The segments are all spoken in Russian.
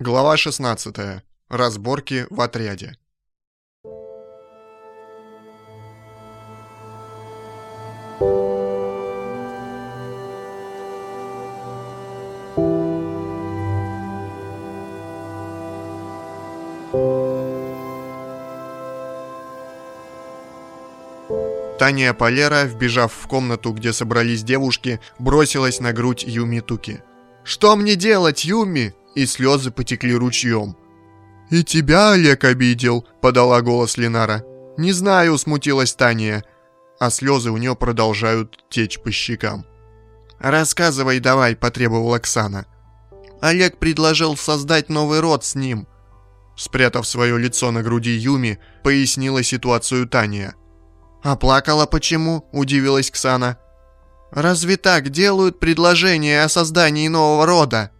Глава 16. Разборки в отряде. Таня Полера, вбежав в комнату, где собрались девушки, бросилась на грудь Юми Туки. «Что мне делать, Юми?» И слезы потекли ручьем. «И тебя Олег обидел», — подала голос Ленара. «Не знаю», — смутилась Таня, а слезы у нее продолжают течь по щекам. «Рассказывай давай», — потребовала Оксана. Олег предложил создать новый род с ним. Спрятав свое лицо на груди Юми, пояснила ситуацию Таня. «А плакала почему?» – удивилась Ксана. «Разве так делают предложение о создании нового рода?»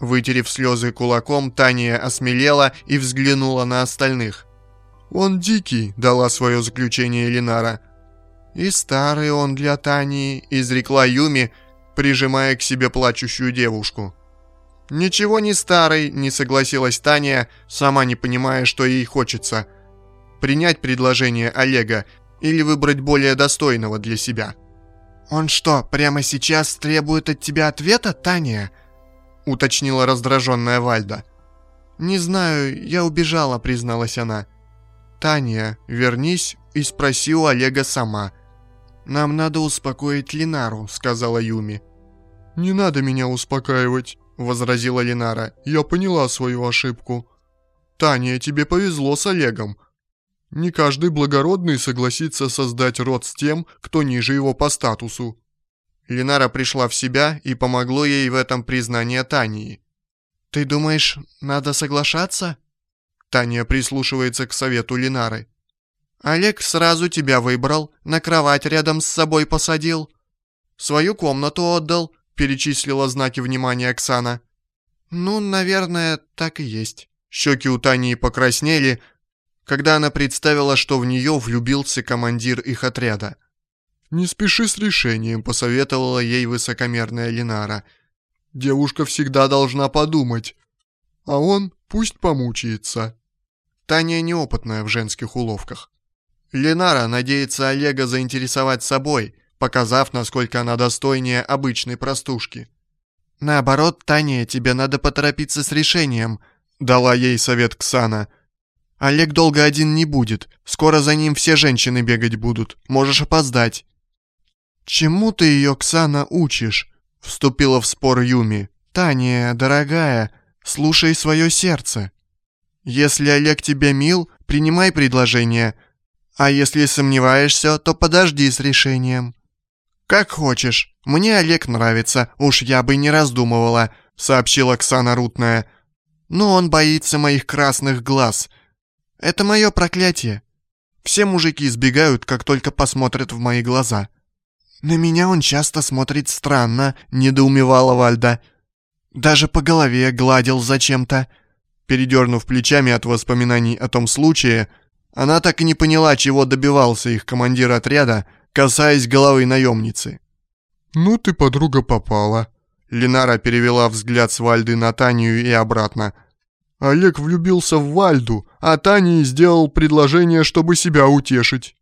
Вытерев слезы кулаком, Таня осмелела и взглянула на остальных. «Он дикий», — дала свое заключение Ленара. «И старый он для Тани», — изрекла Юми, прижимая к себе плачущую девушку. «Ничего не старый», — не согласилась Таня, сама не понимая, что ей хочется. Принять предложение Олега или выбрать более достойного для себя. «Он что, прямо сейчас требует от тебя ответа, Таня?» — уточнила раздраженная Вальда. «Не знаю, я убежала», — призналась она. «Таня, вернись и спроси у Олега сама». «Нам надо успокоить Линару», — сказала Юми. «Не надо меня успокаивать», — возразила Линара. «Я поняла свою ошибку». «Таня, тебе повезло с Олегом. Не каждый благородный согласится создать род с тем, кто ниже его по статусу. Ленара пришла в себя и помогло ей в этом признание Тании. «Ты думаешь, надо соглашаться?» Таня прислушивается к совету Ленары. «Олег сразу тебя выбрал, на кровать рядом с собой посадил. Свою комнату отдал», — перечислила знаки внимания Оксана. «Ну, наверное, так и есть». Щеки у Тании покраснели, когда она представила, что в нее влюбился командир их отряда. «Не спеши с решением», — посоветовала ей высокомерная Линара. «Девушка всегда должна подумать, а он пусть помучается». Таня неопытная в женских уловках. Ленара надеется Олега заинтересовать собой, показав, насколько она достойнее обычной простушки. «Наоборот, Таня, тебе надо поторопиться с решением», — дала ей совет Ксана — Олег долго один не будет. Скоро за ним все женщины бегать будут. Можешь опоздать». «Чему ты ее, Ксана, учишь?» — вступила в спор Юми. «Таня, дорогая, слушай свое сердце. Если Олег тебе мил, принимай предложение, а если сомневаешься, то подожди с решением». «Как хочешь. Мне Олег нравится, уж я бы не раздумывала», — сообщила Ксана Рутная. «Но он боится моих красных глаз. Это мое проклятие. Все мужики избегают, как только посмотрят в мои глаза. На меня он часто смотрит странно, недоумевала Вальда. Даже по голове гладил зачем-то. Передернув плечами от воспоминаний о том случае, она так и не поняла, чего добивался их командир отряда, касаясь головы наемницы. «Ну ты, подруга, попала». Ленара перевела взгляд с Вальды на Танию и обратно – Олег влюбился в Вальду, а Тане сделал предложение, чтобы себя утешить.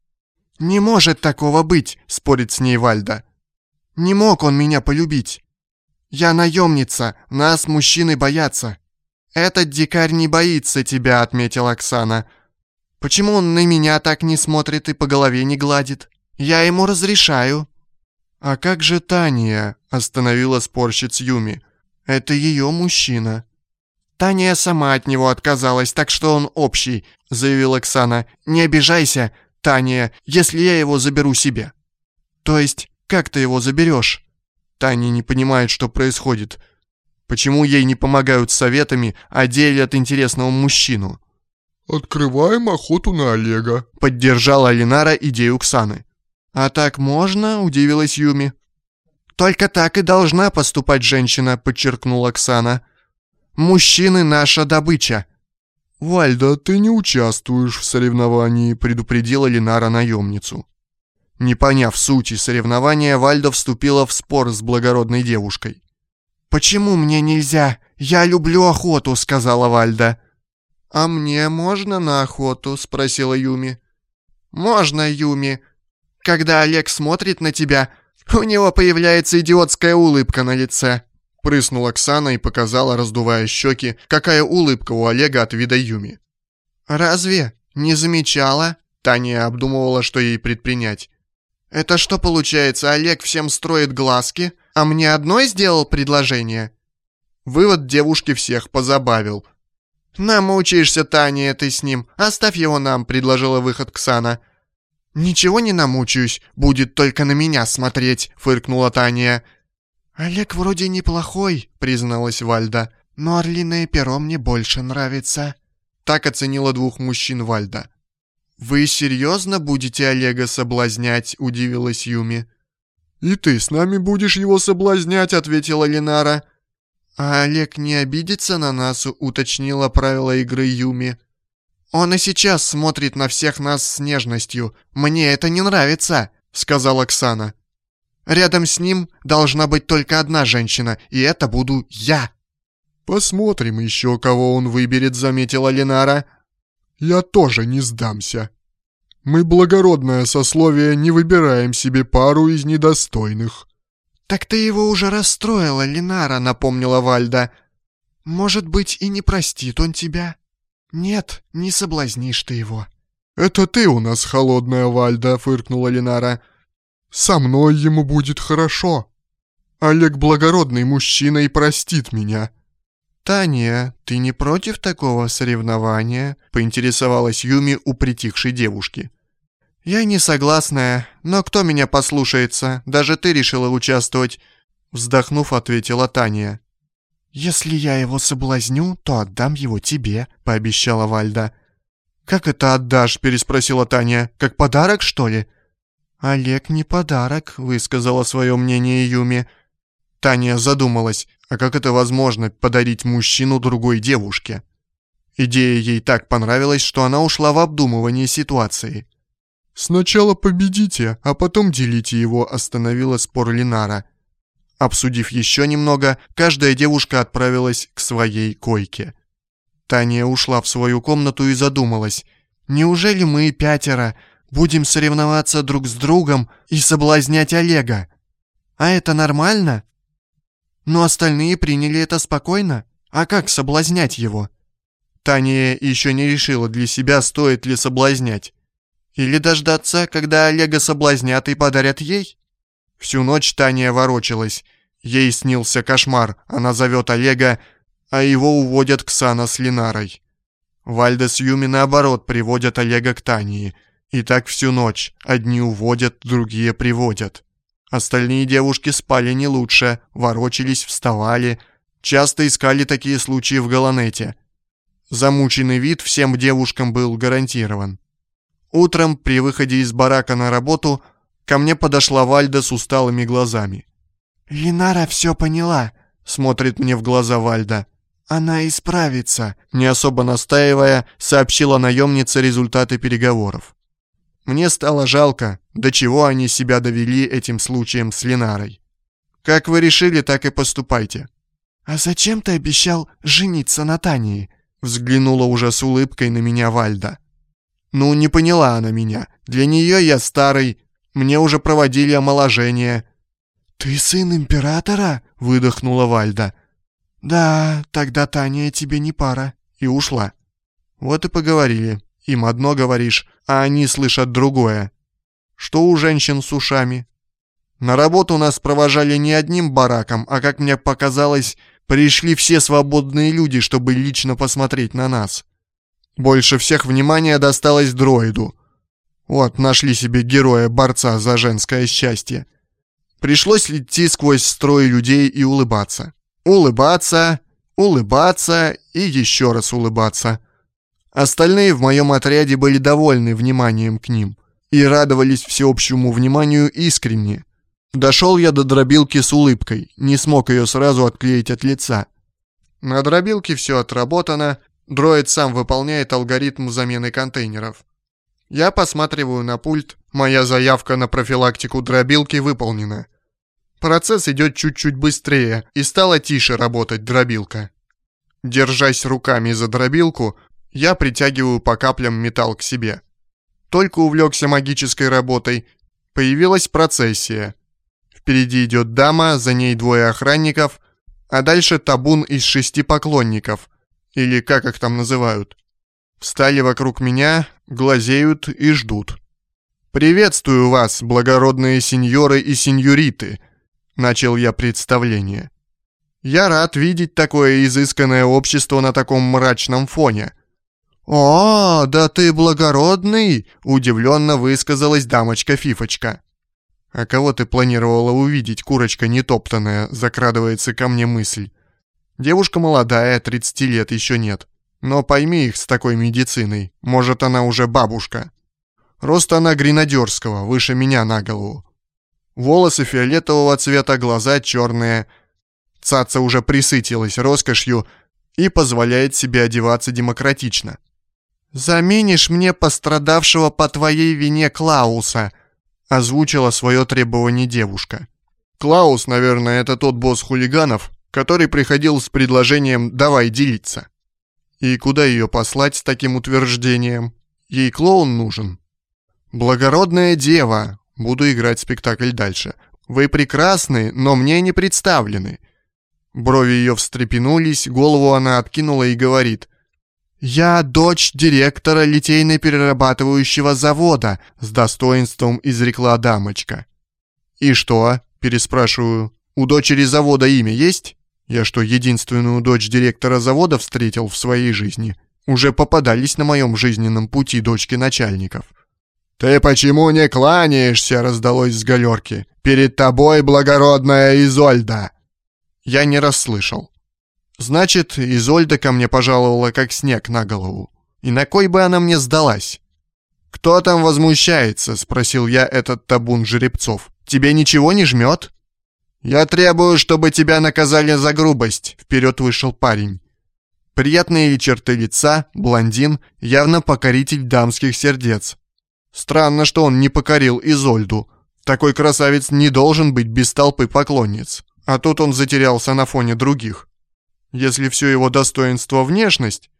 «Не может такого быть», — спорит с ней Вальда. «Не мог он меня полюбить. Я наемница, нас мужчины боятся». «Этот дикарь не боится тебя», — отметила Оксана. «Почему он на меня так не смотрит и по голове не гладит? Я ему разрешаю». «А как же Таня?» — остановила спорщиц Юми. «Это ее мужчина». «Таня сама от него отказалась, так что он общий», — заявила Оксана. «Не обижайся, Таня, если я его заберу себе». «То есть, как ты его заберешь?» Таня не понимает, что происходит. Почему ей не помогают советами, а делят интересного мужчину? «Открываем охоту на Олега», — поддержала Ленара идею Оксаны. «А так можно?» — удивилась Юми. «Только так и должна поступать женщина», — подчеркнула Оксана. Мужчины — наша добыча!» «Вальда, ты не участвуешь в соревновании», — предупредила Ленара наемницу. Не поняв сути соревнования, Вальда вступила в спор с благородной девушкой. «Почему мне нельзя? Я люблю охоту», — сказала Вальда. «А мне можно на охоту?» — спросила Юми. «Можно, Юми. Когда Олег смотрит на тебя, у него появляется идиотская улыбка на лице». Прыснула Оксана и показала, раздувая щеки, какая улыбка у Олега от вида Юми. «Разве? Не замечала?» Таня обдумывала, что ей предпринять. «Это что получается, Олег всем строит глазки, а мне одной сделал предложение?» Вывод девушки всех позабавил. «Намучаешься, Таня, ты с ним. Оставь его нам», — предложила выход Ксана. «Ничего не намучаюсь, будет только на меня смотреть», — фыркнула Таня. «Олег вроде неплохой», — призналась Вальда, «но орлиное перо мне больше нравится». Так оценила двух мужчин Вальда. «Вы серьезно будете Олега соблазнять?» — удивилась Юми. «И ты с нами будешь его соблазнять», — ответила Ленара. «А Олег не обидится на нас?» — уточнила правила игры Юми. «Он и сейчас смотрит на всех нас с нежностью. Мне это не нравится», — сказала Оксана. «Рядом с ним должна быть только одна женщина, и это буду я». «Посмотрим еще, кого он выберет», — заметила Ленара. «Я тоже не сдамся. Мы, благородное сословие, не выбираем себе пару из недостойных». «Так ты его уже расстроила, Ленара», — напомнила Вальда. «Может быть, и не простит он тебя?» «Нет, не соблазнишь ты его». «Это ты у нас холодная, Вальда», — фыркнула Ленара. «Со мной ему будет хорошо. Олег благородный мужчина и простит меня». «Таня, ты не против такого соревнования?» — поинтересовалась Юми у притихшей девушки. «Я не согласная, но кто меня послушается? Даже ты решила участвовать», — вздохнув, ответила Таня. «Если я его соблазню, то отдам его тебе», — пообещала Вальда. «Как это отдашь?» — переспросила Таня. «Как подарок, что ли?» «Олег не подарок», — высказала свое мнение Юми. Таня задумалась, а как это возможно подарить мужчину другой девушке? Идея ей так понравилась, что она ушла в обдумывание ситуации. «Сначала победите, а потом делите его», — остановила спор Линара. Обсудив еще немного, каждая девушка отправилась к своей койке. Таня ушла в свою комнату и задумалась. «Неужели мы, пятеро, будем соревноваться друг с другом и соблазнять Олега? А это нормально?» Но остальные приняли это спокойно. А как соблазнять его? Таня еще не решила для себя, стоит ли соблазнять. Или дождаться, когда Олега соблазнят и подарят ей? Всю ночь Таня ворочалась. Ей снился кошмар. Она зовет Олега, а его уводят Ксана с Линарой. Вальда с Юми наоборот приводят Олега к Тании. И так всю ночь. Одни уводят, другие приводят. Остальные девушки спали не лучше, ворочались, вставали. Часто искали такие случаи в Галанете. Замученный вид всем девушкам был гарантирован. Утром при выходе из барака на работу Ко мне подошла Вальда с усталыми глазами. «Линара все поняла», — смотрит мне в глаза Вальда. «Она исправится», — не особо настаивая, сообщила наемница результаты переговоров. Мне стало жалко, до чего они себя довели этим случаем с Линарой. «Как вы решили, так и поступайте». «А зачем ты обещал жениться на Тании?» Взглянула уже с улыбкой на меня Вальда. «Ну, не поняла она меня. Для нее я старый, мне уже проводили омоложение». «Ты сын императора?» — выдохнула Вальда. «Да, тогда Таня тебе не пара». И ушла. Вот и поговорили. Им одно говоришь, а они слышат другое. Что у женщин с ушами? На работу нас провожали не одним бараком, а, как мне показалось, пришли все свободные люди, чтобы лично посмотреть на нас. Больше всех внимания досталось дроиду. Вот, нашли себе героя-борца за женское счастье. Пришлось идти сквозь строй людей и улыбаться. Улыбаться, улыбаться и еще раз улыбаться. Остальные в моем отряде были довольны вниманием к ним и радовались всеобщему вниманию искренне. Дошел я до дробилки с улыбкой, не смог ее сразу отклеить от лица. На дробилке все отработано, дроид сам выполняет алгоритм замены контейнеров. Я посматриваю на пульт, моя заявка на профилактику дробилки выполнена. Процесс идет чуть-чуть быстрее, и стала тише работать дробилка. Держась руками за дробилку, я притягиваю по каплям металл к себе. Только увлекся магической работой, появилась процессия. Впереди идет дама, за ней двое охранников, а дальше табун из шести поклонников, или как их там называют. Встали вокруг меня, глазеют и ждут. «Приветствую вас, благородные сеньоры и сеньориты!» Начал я представление. «Я рад видеть такое изысканное общество на таком мрачном фоне». «О, да ты благородный!» — удивленно высказалась дамочка-фифочка. «А кого ты планировала увидеть, курочка нетоптанная?» — закрадывается ко мне мысль. Девушка молодая, 30 лет еще нет. Но пойми их с такой медициной, может она уже бабушка. Рост она гренадерского, выше меня на голову. Волосы фиолетового цвета, глаза черные. Цаца уже присытилась роскошью и позволяет себе одеваться демократично. «Заменишь мне пострадавшего по твоей вине Клауса», озвучила свое требование девушка. Клаус, наверное, это тот босс хулиганов, который приходил с предложением «давай делиться». И куда ее послать с таким утверждением? Ей клоун нужен. «Благородная дева!» Буду играть спектакль дальше. «Вы прекрасны, но мне не представлены». Брови ее встрепенулись, голову она откинула и говорит. «Я дочь директора литейно-перерабатывающего завода», с достоинством изрекла дамочка. «И что?» – переспрашиваю. «У дочери завода имя есть?» Я что, единственную дочь директора завода встретил в своей жизни? Уже попадались на моем жизненном пути дочки начальников. «Ты почему не кланяешься?» — раздалось с галерки. «Перед тобой благородная Изольда!» Я не расслышал. Значит, Изольда ко мне пожаловала как снег на голову. И на кой бы она мне сдалась? «Кто там возмущается?» — спросил я этот табун жеребцов. «Тебе ничего не жмет?» «Я требую, чтобы тебя наказали за грубость», — вперед вышел парень. Приятные черты лица, блондин, явно покоритель дамских сердец. Странно, что он не покорил Изольду. Такой красавец не должен быть без толпы поклонниц. А тут он затерялся на фоне других. Если все его достоинство внешность,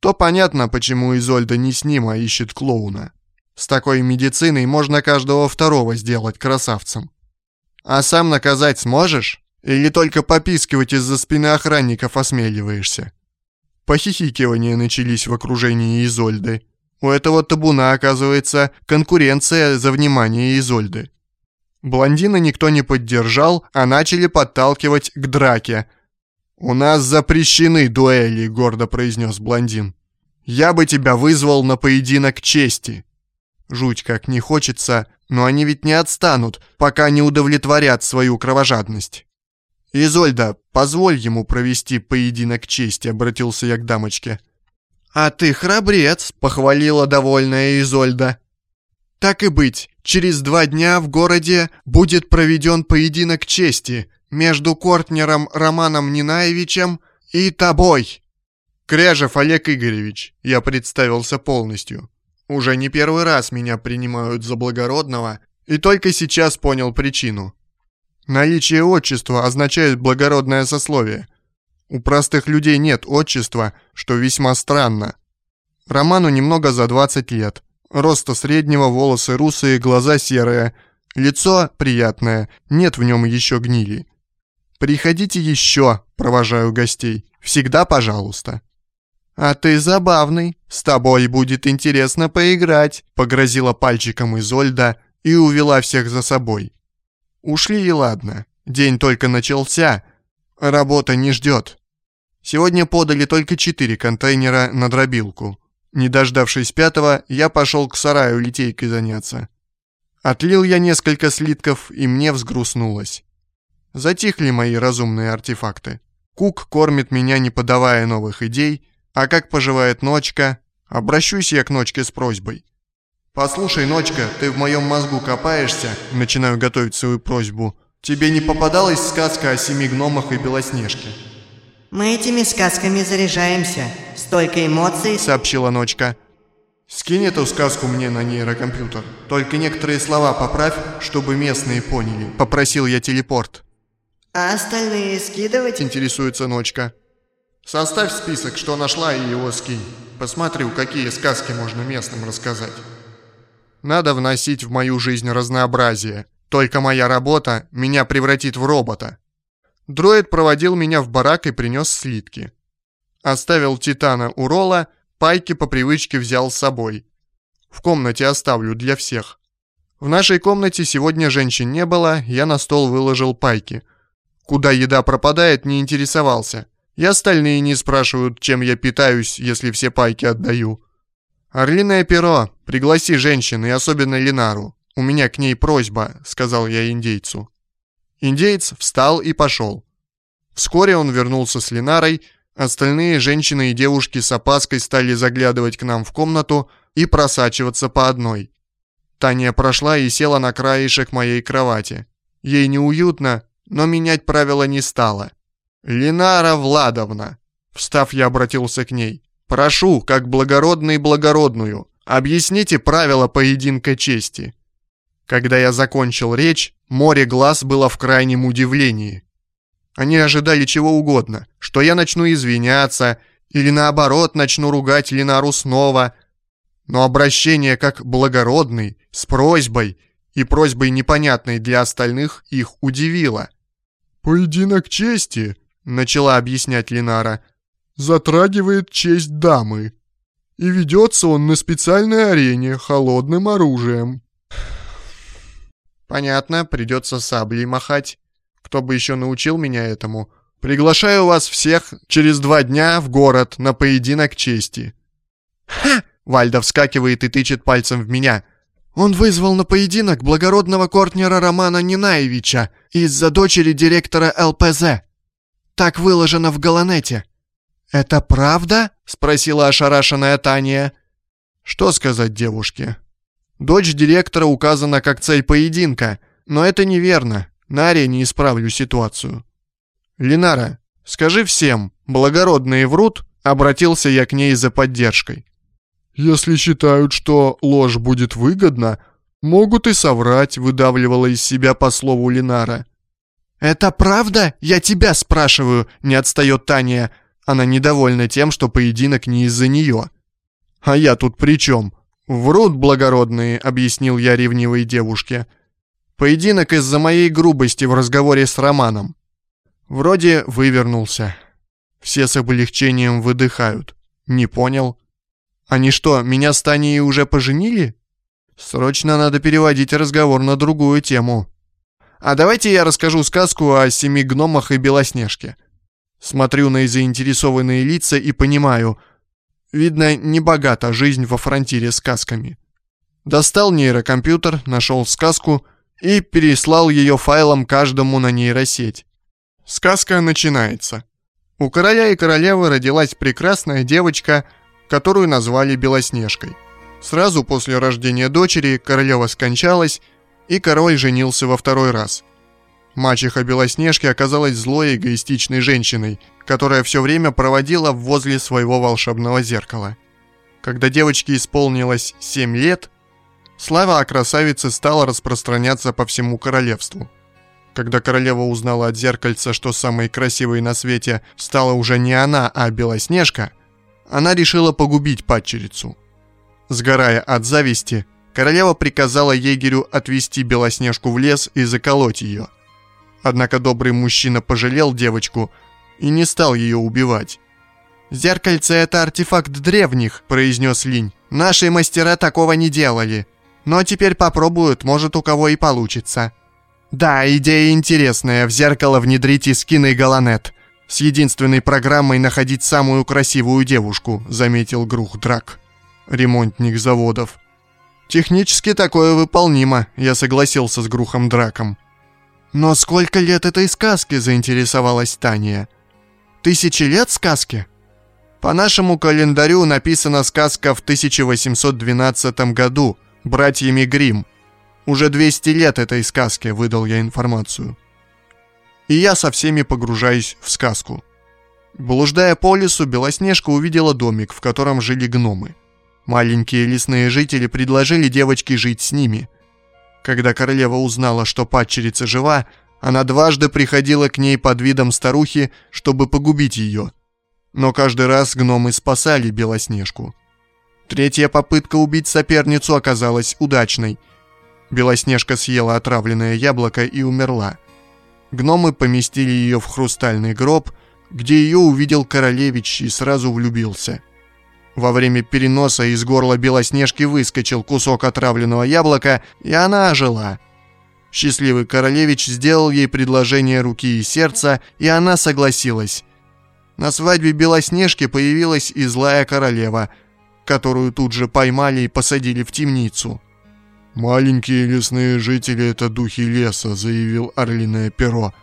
то понятно, почему Изольда не с ним, а ищет клоуна. С такой медициной можно каждого второго сделать красавцем. А сам наказать сможешь? Или только попискивать из-за спины охранников осмеливаешься?» Похихикивания начались в окружении Изольды. У этого табуна, оказывается, конкуренция за внимание Изольды. Блондина никто не поддержал, а начали подталкивать к драке. «У нас запрещены дуэли», — гордо произнес блондин. «Я бы тебя вызвал на поединок чести». Жуть как не хочется, но они ведь не отстанут, пока не удовлетворят свою кровожадность. «Изольда, позволь ему провести поединок чести», — обратился я к дамочке. «А ты храбрец», — похвалила довольная Изольда. «Так и быть, через два дня в городе будет проведен поединок чести между Кортнером Романом Нинаевичем и тобой». «Кряжев Олег Игоревич», — я представился полностью. Уже не первый раз меня принимают за благородного, и только сейчас понял причину. Наличие отчества означает благородное сословие. У простых людей нет отчества, что весьма странно. Роману немного за 20 лет. Роста среднего, волосы русые, глаза серые. Лицо приятное, нет в нем еще гнили. «Приходите еще», — провожаю гостей. «Всегда пожалуйста». «А ты забавный, с тобой будет интересно поиграть», — погрозила пальчиком Изольда и увела всех за собой. Ушли и ладно, день только начался, работа не ждет. Сегодня подали только четыре контейнера на дробилку. Не дождавшись пятого, я пошел к сараю литейкой заняться. Отлил я несколько слитков, и мне взгрустнулось. Затихли мои разумные артефакты. Кук кормит меня, не подавая новых идей, а как поживает Ночка? Обращусь я к Ночке с просьбой. «Послушай, Ночка, ты в моем мозгу копаешься?» Начинаю готовить свою просьбу. «Тебе не попадалась сказка о семи гномах и Белоснежке?» «Мы этими сказками заряжаемся. Столько эмоций», — сообщила Ночка. «Скинь эту сказку мне на нейрокомпьютер. Только некоторые слова поправь, чтобы местные поняли», — попросил я телепорт. А остальные скидывать? Интересуется Ночка. Составь список, что нашла, и его скинь. Посмотрю, какие сказки можно местным рассказать. Надо вносить в мою жизнь разнообразие. Только моя работа меня превратит в робота. Дроид проводил меня в барак и принес слитки. Оставил Титана у Рола, пайки по привычке взял с собой. В комнате оставлю для всех. В нашей комнате сегодня женщин не было, я на стол выложил пайки. Куда еда пропадает, не интересовался. И остальные не спрашивают, чем я питаюсь, если все пайки отдаю. «Орлиное перо, пригласи женщин, и особенно Линару. У меня к ней просьба», — сказал я индейцу. Индеец встал и пошел. Вскоре он вернулся с Линарой, остальные женщины и девушки с опаской стали заглядывать к нам в комнату и просачиваться по одной. Таня прошла и села на краешек моей кровати. Ей неуютно, но менять правила не стала. «Линара Владовна!» Встав, я обратился к ней. «Прошу, как благородный благородную, объясните правила поединка чести». Когда я закончил речь, море глаз было в крайнем удивлении. Они ожидали чего угодно, что я начну извиняться, или наоборот начну ругать Линару снова. Но обращение как благородный, с просьбой, и просьбой непонятной для остальных их удивило. «Поединок чести», начала объяснять Линара, затрагивает честь дамы. И ведется он на специальной арене холодным оружием. Понятно, придется саблей махать. Кто бы еще научил меня этому? Приглашаю вас всех через два дня в город на поединок чести. Ха! Вальда вскакивает и тычет пальцем в меня. Он вызвал на поединок благородного кортнера Романа Нинаевича из-за дочери директора ЛПЗ. Так выложено в Галанете». «Это правда?» — спросила ошарашенная Таня. «Что сказать девушке?» «Дочь директора указана как цель поединка, но это неверно. На арене исправлю ситуацию». «Линара, скажи всем, благородные врут?» — обратился я к ней за поддержкой. «Если считают, что ложь будет выгодна, могут и соврать», — выдавливала из себя по слову Линара. «Это правда? Я тебя спрашиваю!» — не отстает Таня. Она недовольна тем, что поединок не из-за нее. «А я тут при чем?» «Врут благородные», — объяснил я ревнивой девушке. «Поединок из-за моей грубости в разговоре с Романом». Вроде вывернулся. Все с облегчением выдыхают. Не понял. Они что, меня с Таней уже поженили? Срочно надо переводить разговор на другую тему. А давайте я расскажу сказку о семи гномах и Белоснежке. Смотрю на заинтересованные лица и понимаю, видно, не богата жизнь во фронтире сказками. Достал нейрокомпьютер, нашел сказку и переслал ее файлом каждому на нейросеть. Сказка начинается. У короля и королевы родилась прекрасная девочка, которую назвали Белоснежкой. Сразу после рождения дочери королева скончалась, и король женился во второй раз. Мачеха Белоснежки оказалась злой эгоистичной женщиной, которая все время проводила возле своего волшебного зеркала. Когда девочке исполнилось 7 лет, слава о красавице стала распространяться по всему королевству. Когда королева узнала от зеркальца, что самой красивой на свете стала уже не она, а Белоснежка, она решила погубить падчерицу. Сгорая от зависти, королева приказала егерю отвести Белоснежку в лес и заколоть ее. Однако добрый мужчина пожалел девочку и не стал ее убивать. «Зеркальце — это артефакт древних», — произнес Линь. «Наши мастера такого не делали. Но теперь попробуют, может, у кого и получится». «Да, идея интересная, в зеркало внедрите скины Галанет. С единственной программой находить самую красивую девушку», — заметил Грух Драк, ремонтник заводов. Технически такое выполнимо, я согласился с Грухом Драком. Но сколько лет этой сказке заинтересовалась Таня? Тысячи лет сказки? По нашему календарю написана сказка в 1812 году, братьями Грим. Уже 200 лет этой сказке, выдал я информацию. И я со всеми погружаюсь в сказку. Блуждая по лесу, Белоснежка увидела домик, в котором жили гномы. Маленькие лесные жители предложили девочке жить с ними. Когда королева узнала, что падчерица жива, Она дважды приходила к ней под видом старухи, чтобы погубить ее. Но каждый раз гномы спасали Белоснежку. Третья попытка убить соперницу оказалась удачной. Белоснежка съела отравленное яблоко и умерла. Гномы поместили ее в хрустальный гроб, где ее увидел королевич и сразу влюбился. Во время переноса из горла Белоснежки выскочил кусок отравленного яблока, и она ожила. Счастливый королевич сделал ей предложение руки и сердца, и она согласилась. На свадьбе Белоснежки появилась и злая королева, которую тут же поймали и посадили в темницу. «Маленькие лесные жители — это духи леса», — заявил Орлиное перо.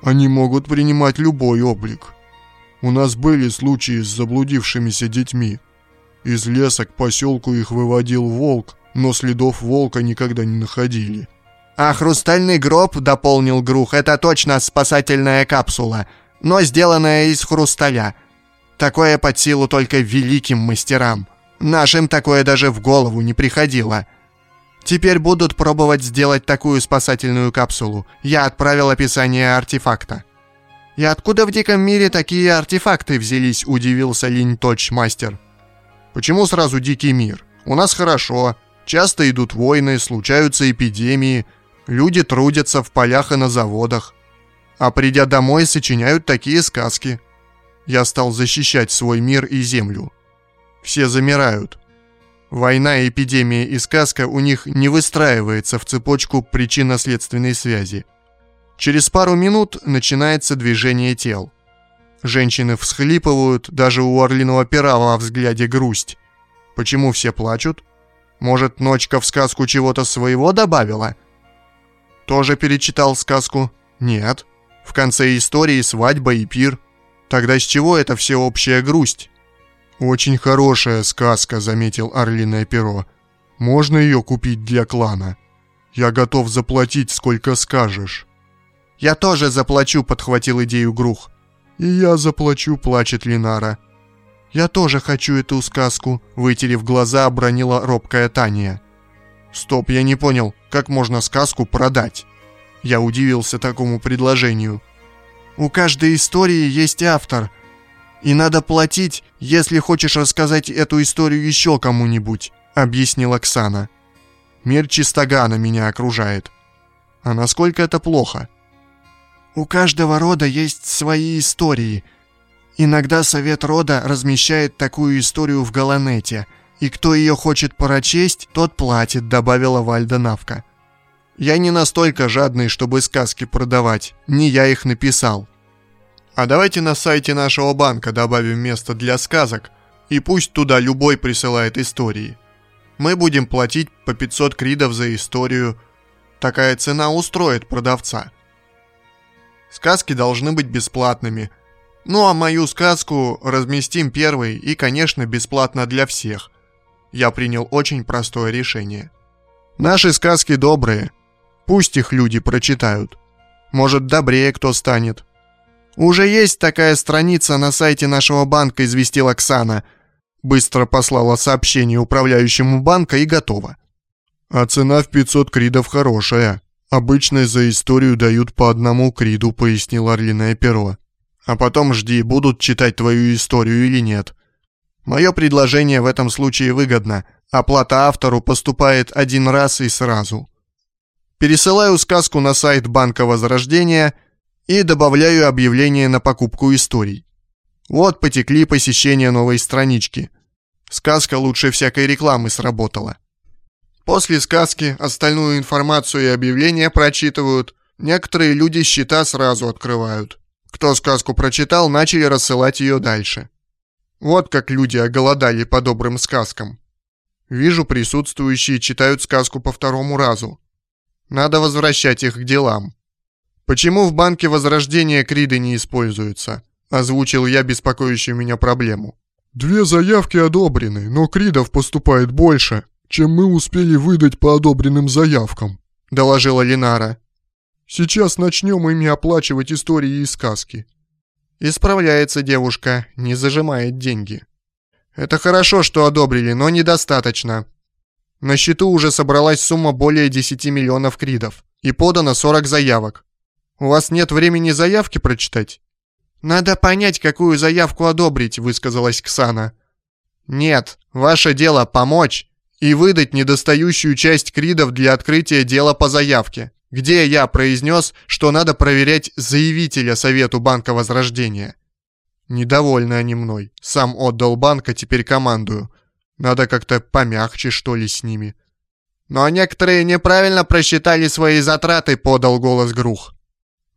«Они могут принимать любой облик. У нас были случаи с заблудившимися детьми. Из леса к поселку их выводил волк, но следов волка никогда не находили». «А хрустальный гроб», — дополнил Грух, — «это точно спасательная капсула, но сделанная из хрусталя. Такое под силу только великим мастерам. Нашим такое даже в голову не приходило». Теперь будут пробовать сделать такую спасательную капсулу. Я отправил описание артефакта. «И откуда в диком мире такие артефакты взялись?» – удивился Линь Точ мастер. «Почему сразу дикий мир? У нас хорошо. Часто идут войны, случаются эпидемии. Люди трудятся в полях и на заводах. А придя домой, сочиняют такие сказки. Я стал защищать свой мир и землю. Все замирают. Война, эпидемия и сказка у них не выстраивается в цепочку причинно-следственной связи. Через пару минут начинается движение тел. Женщины всхлипывают, даже у орлиного пера во взгляде грусть. Почему все плачут? Может, ночка в сказку чего-то своего добавила? Тоже перечитал сказку? Нет. В конце истории свадьба и пир. Тогда с чего это всеобщая грусть? «Очень хорошая сказка», — заметил Орлиное перо. «Можно ее купить для клана? Я готов заплатить, сколько скажешь». «Я тоже заплачу», — подхватил идею Грух. «И я заплачу», — плачет Линара. «Я тоже хочу эту сказку», — вытерев глаза, обронила робкая Таня. «Стоп, я не понял, как можно сказку продать?» Я удивился такому предложению. «У каждой истории есть автор», и надо платить, если хочешь рассказать эту историю еще кому-нибудь», — объяснила Оксана. «Мир чистогана меня окружает. А насколько это плохо?» «У каждого рода есть свои истории. Иногда совет рода размещает такую историю в Галанете, и кто ее хочет прочесть, тот платит», — добавила Вальда Навка. «Я не настолько жадный, чтобы сказки продавать, не я их написал. А давайте на сайте нашего банка добавим место для сказок, и пусть туда любой присылает истории. Мы будем платить по 500 кридов за историю. Такая цена устроит продавца. Сказки должны быть бесплатными. Ну а мою сказку разместим первой и, конечно, бесплатно для всех. Я принял очень простое решение. Наши сказки добрые. Пусть их люди прочитают. Может, добрее кто станет. «Уже есть такая страница на сайте нашего банка», — известил Оксана. Быстро послала сообщение управляющему банка и готово. «А цена в 500 кридов хорошая. Обычно за историю дают по одному криду», — пояснил Орлиное перо. «А потом жди, будут читать твою историю или нет. Мое предложение в этом случае выгодно. Оплата автору поступает один раз и сразу». Пересылаю сказку на сайт Банка Возрождения — и добавляю объявление на покупку историй. Вот потекли посещения новой странички. Сказка лучше всякой рекламы сработала. После сказки остальную информацию и объявления прочитывают. Некоторые люди счета сразу открывают. Кто сказку прочитал, начали рассылать ее дальше. Вот как люди оголодали по добрым сказкам. Вижу, присутствующие читают сказку по второму разу. Надо возвращать их к делам. «Почему в банке Возрождения Криды не используются?» Озвучил я беспокоящую меня проблему. «Две заявки одобрены, но Кридов поступает больше, чем мы успели выдать по одобренным заявкам», доложила Линара. «Сейчас начнем ими оплачивать истории и сказки». Исправляется девушка, не зажимает деньги. Это хорошо, что одобрили, но недостаточно. На счету уже собралась сумма более 10 миллионов кридов и подано 40 заявок. У вас нет времени заявки прочитать? Надо понять, какую заявку одобрить, высказалась Ксана. Нет, ваше дело помочь и выдать недостающую часть кридов для открытия дела по заявке, где я произнес, что надо проверять заявителя Совету Банка Возрождения. Недовольны они мной. Сам отдал банк, а теперь командую. Надо как-то помягче, что ли, с ними. Но некоторые неправильно просчитали свои затраты, подал голос Грух.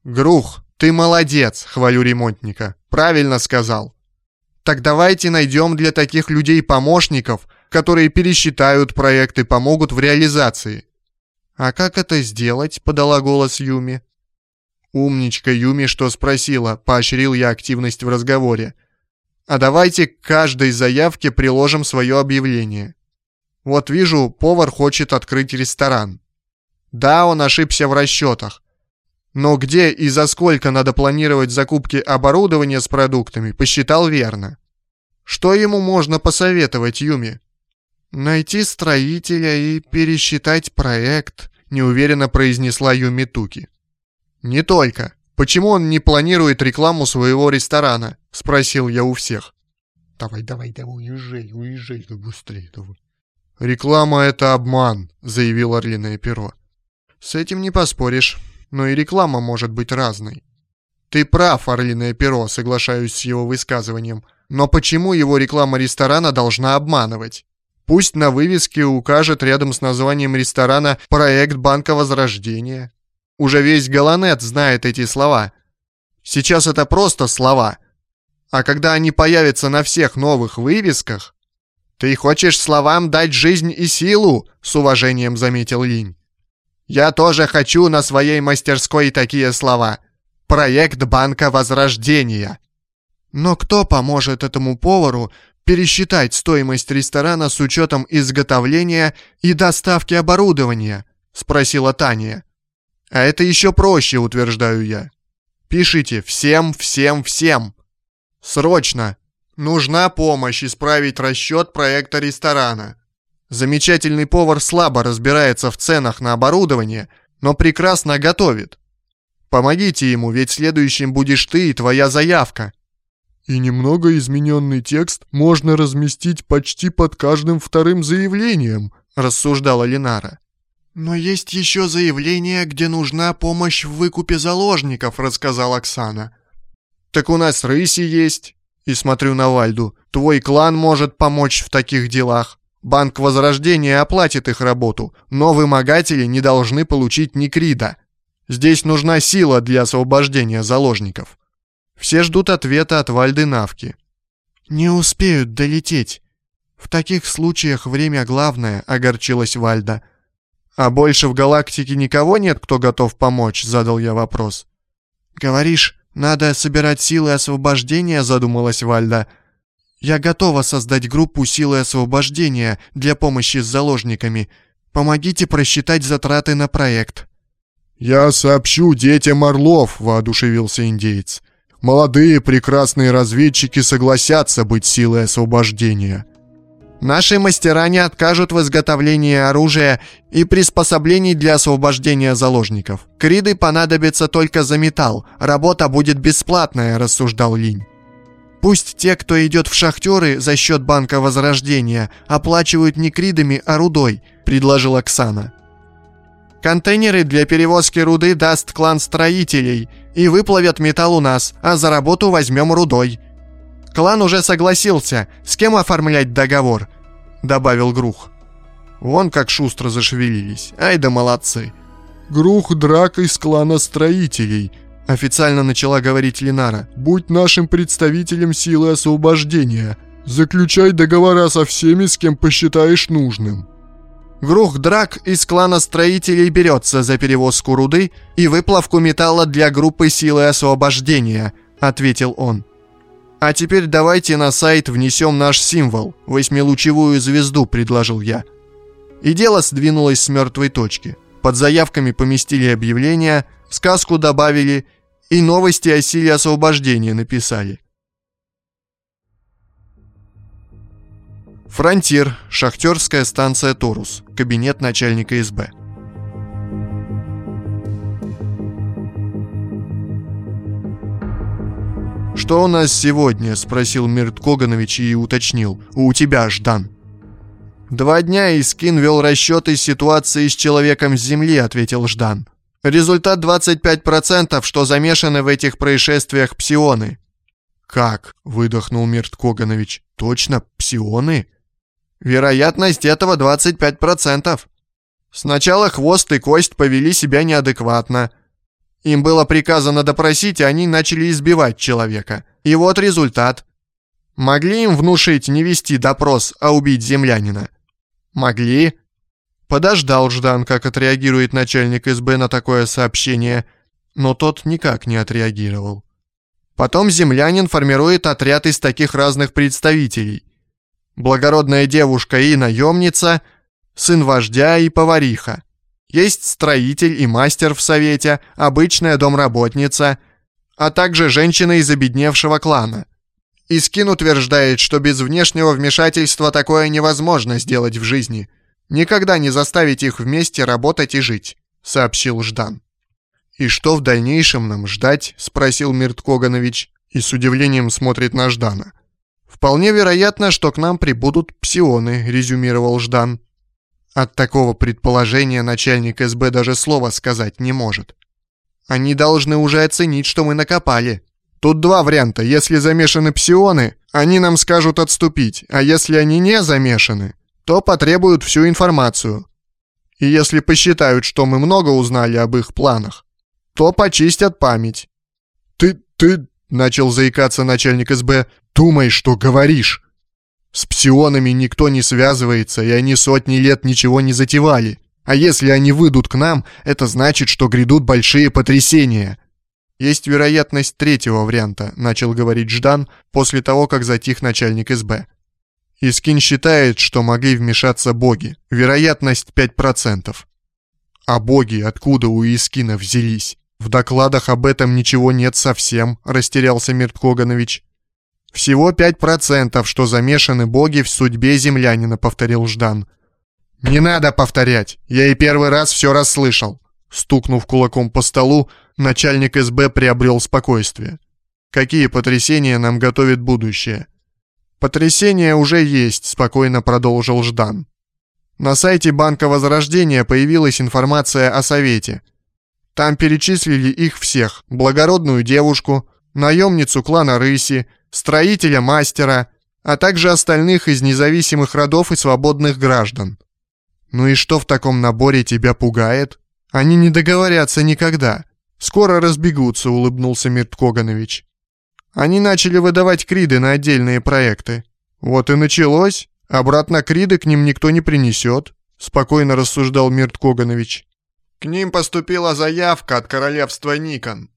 Грух, ты молодец, хвалю ремонтника. Правильно сказал. Так давайте найдем для таких людей помощников, которые пересчитают проект и помогут в реализации. А как это сделать, подала голос Юми. Умничка Юми, что спросила, поощрил я активность в разговоре. А давайте к каждой заявке приложим свое объявление. Вот вижу, повар хочет открыть ресторан. Да, он ошибся в расчетах. Но где и за сколько надо планировать закупки оборудования с продуктами, посчитал верно. Что ему можно посоветовать Юми? Найти строителя и пересчитать проект, неуверенно произнесла Юми Туки. «Не только. Почему он не планирует рекламу своего ресторана?» — спросил я у всех. «Давай, давай, давай, уезжай, уезжай, да быстрее, давай». «Реклама — это обман», — заявил Орлиное перо. «С этим не поспоришь, но и реклама может быть разной». «Ты прав, Орлиное перо», — соглашаюсь с его высказыванием. «Но почему его реклама ресторана должна обманывать?» Пусть на вывеске укажет рядом с названием ресторана «Проект Банка Возрождения». Уже весь Галанет знает эти слова. Сейчас это просто слова. А когда они появятся на всех новых вывесках... «Ты хочешь словам дать жизнь и силу?» — с уважением заметил Линь. «Я тоже хочу на своей мастерской такие слова. Проект Банка Возрождения». Но кто поможет этому повару пересчитать стоимость ресторана с учетом изготовления и доставки оборудования?» — спросила Таня. А это еще проще, утверждаю я. Пишите «всем, всем, всем». Срочно. Нужна помощь исправить расчет проекта ресторана. Замечательный повар слабо разбирается в ценах на оборудование, но прекрасно готовит. Помогите ему, ведь следующим будешь ты и твоя заявка. И немного измененный текст можно разместить почти под каждым вторым заявлением, рассуждала Линара. «Но есть еще заявление, где нужна помощь в выкупе заложников», — рассказал Оксана. «Так у нас рыси есть». И смотрю на Вальду. «Твой клан может помочь в таких делах. Банк Возрождения оплатит их работу, но вымогатели не должны получить ни крида. Здесь нужна сила для освобождения заложников». Все ждут ответа от Вальды Навки. «Не успеют долететь. В таких случаях время главное», — огорчилась Вальда. «А больше в галактике никого нет, кто готов помочь?» — задал я вопрос. «Говоришь, надо собирать силы освобождения?» — задумалась Вальда. «Я готова создать группу силы освобождения для помощи с заложниками. Помогите просчитать затраты на проект». «Я сообщу детям Орлов», — воодушевился индейец. «Молодые прекрасные разведчики согласятся быть силой освобождения». Наши мастера не откажут в изготовлении оружия и приспособлений для освобождения заложников. Криды понадобятся только за металл. Работа будет бесплатная, рассуждал Линь. Пусть те, кто идет в шахтеры за счет Банка Возрождения, оплачивают не кридами, а рудой, предложила Оксана. Контейнеры для перевозки руды даст клан строителей и выплавят металл у нас, а за работу возьмем рудой. Клан уже согласился. С кем оформлять договор?» Добавил Грух. Вон как шустро зашевелились. Ай да молодцы. «Грух драк из клана строителей», — официально начала говорить Линара. «Будь нашим представителем силы освобождения. Заключай договора со всеми, с кем посчитаешь нужным». Грух Драк из клана строителей берется за перевозку руды и выплавку металла для группы силы освобождения, ответил он. «А теперь давайте на сайт внесем наш символ, восьмилучевую звезду», — предложил я. И дело сдвинулось с мертвой точки. Под заявками поместили объявления, сказку добавили и новости о силе освобождения написали. Фронтир, шахтерская станция Торус, кабинет начальника СБ. «Что у нас сегодня?» — спросил Мирт Коганович и уточнил. «У тебя, Ждан». «Два дня Искин вел расчеты ситуации с человеком с Земли», — ответил Ждан. «Результат 25%, что замешаны в этих происшествиях псионы». «Как?» — выдохнул Мирт Коганович. «Точно, псионы?» «Вероятность этого 25%. Сначала хвост и кость повели себя неадекватно. Им было приказано допросить, и они начали избивать человека. И вот результат. Могли им внушить не вести допрос, а убить землянина? Могли. Подождал Ждан, как отреагирует начальник СБ на такое сообщение, но тот никак не отреагировал. Потом землянин формирует отряд из таких разных представителей. Благородная девушка и наемница, сын вождя и повариха. Есть строитель и мастер в совете, обычная домработница, а также женщина из обедневшего клана – Искин утверждает, что без внешнего вмешательства такое невозможно сделать в жизни. Никогда не заставить их вместе работать и жить», — сообщил Ждан. «И что в дальнейшем нам ждать?» — спросил Мирт Коганович и с удивлением смотрит на Ждана. «Вполне вероятно, что к нам прибудут псионы», — резюмировал Ждан. От такого предположения начальник СБ даже слова сказать не может. «Они должны уже оценить, что мы накопали», Тут два варианта. Если замешаны псионы, они нам скажут отступить, а если они не замешаны, то потребуют всю информацию. И если посчитают, что мы много узнали об их планах, то почистят память. «Ты, ты...» — начал заикаться начальник СБ. «Думай, что говоришь. С псионами никто не связывается, и они сотни лет ничего не затевали. А если они выйдут к нам, это значит, что грядут большие потрясения». «Есть вероятность третьего варианта», — начал говорить Ждан после того, как затих начальник СБ. Искин считает, что могли вмешаться боги. Вероятность 5%. А боги откуда у Искина взялись? В докладах об этом ничего нет совсем, растерялся Мирт Коганович. Всего 5%, что замешаны боги в судьбе землянина, повторил Ждан. Не надо повторять, я и первый раз все расслышал. Стукнув кулаком по столу, начальник СБ приобрел спокойствие. Какие потрясения нам готовит будущее? Потрясения уже есть, спокойно продолжил Ждан. На сайте Банка Возрождения появилась информация о совете. Там перечислили их всех. Благородную девушку, наемницу клана Рыси, строителя-мастера, а также остальных из независимых родов и свободных граждан. Ну и что в таком наборе тебя пугает? Они не договорятся никогда. «Скоро разбегутся», — улыбнулся Мирт Коганович. Они начали выдавать криды на отдельные проекты. Вот и началось. Обратно криды к ним никто не принесет, спокойно рассуждал Мирт Коганович. К ним поступила заявка от королевства Никон.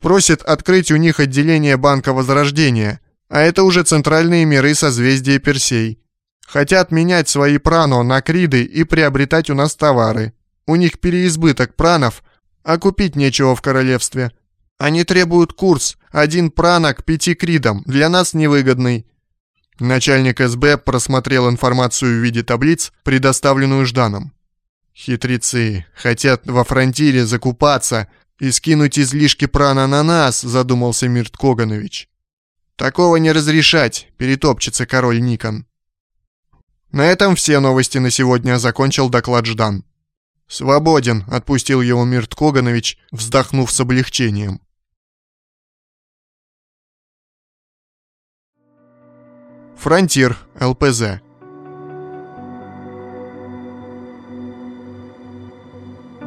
Просит открыть у них отделение Банка Возрождения, а это уже центральные миры созвездия Персей. Хотят менять свои прано на криды и приобретать у нас товары. У них переизбыток пранов — а купить нечего в королевстве. Они требуют курс, один прана к пяти кридам, для нас невыгодный». Начальник СБ просмотрел информацию в виде таблиц, предоставленную Жданом. «Хитрецы, хотят во фронтире закупаться и скинуть излишки прана на нас», задумался Мирт Коганович. «Такого не разрешать», перетопчется король Никон. На этом все новости на сегодня закончил доклад Ждан. «Свободен», — отпустил его Мирт Коганович, вздохнув с облегчением. Фронтир, ЛПЗ.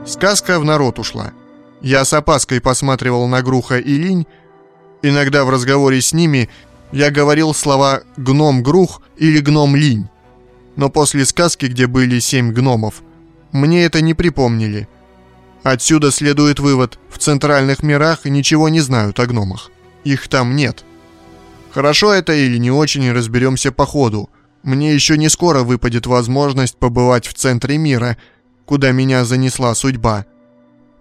Сказка в народ ушла. Я с опаской посматривал на Груха и Линь. Иногда в разговоре с ними я говорил слова «гном Грух» или «гном Линь». Но после сказки, где были семь гномов, мне это не припомнили. Отсюда следует вывод, в центральных мирах ничего не знают о гномах. Их там нет. Хорошо это или не очень, разберемся по ходу. Мне еще не скоро выпадет возможность побывать в центре мира, куда меня занесла судьба.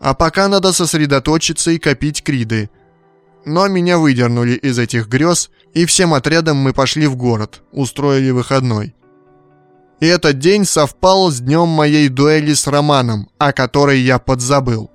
А пока надо сосредоточиться и копить криды. Но меня выдернули из этих грез, и всем отрядом мы пошли в город, устроили выходной. И этот день совпал с днем моей дуэли с Романом, о которой я подзабыл.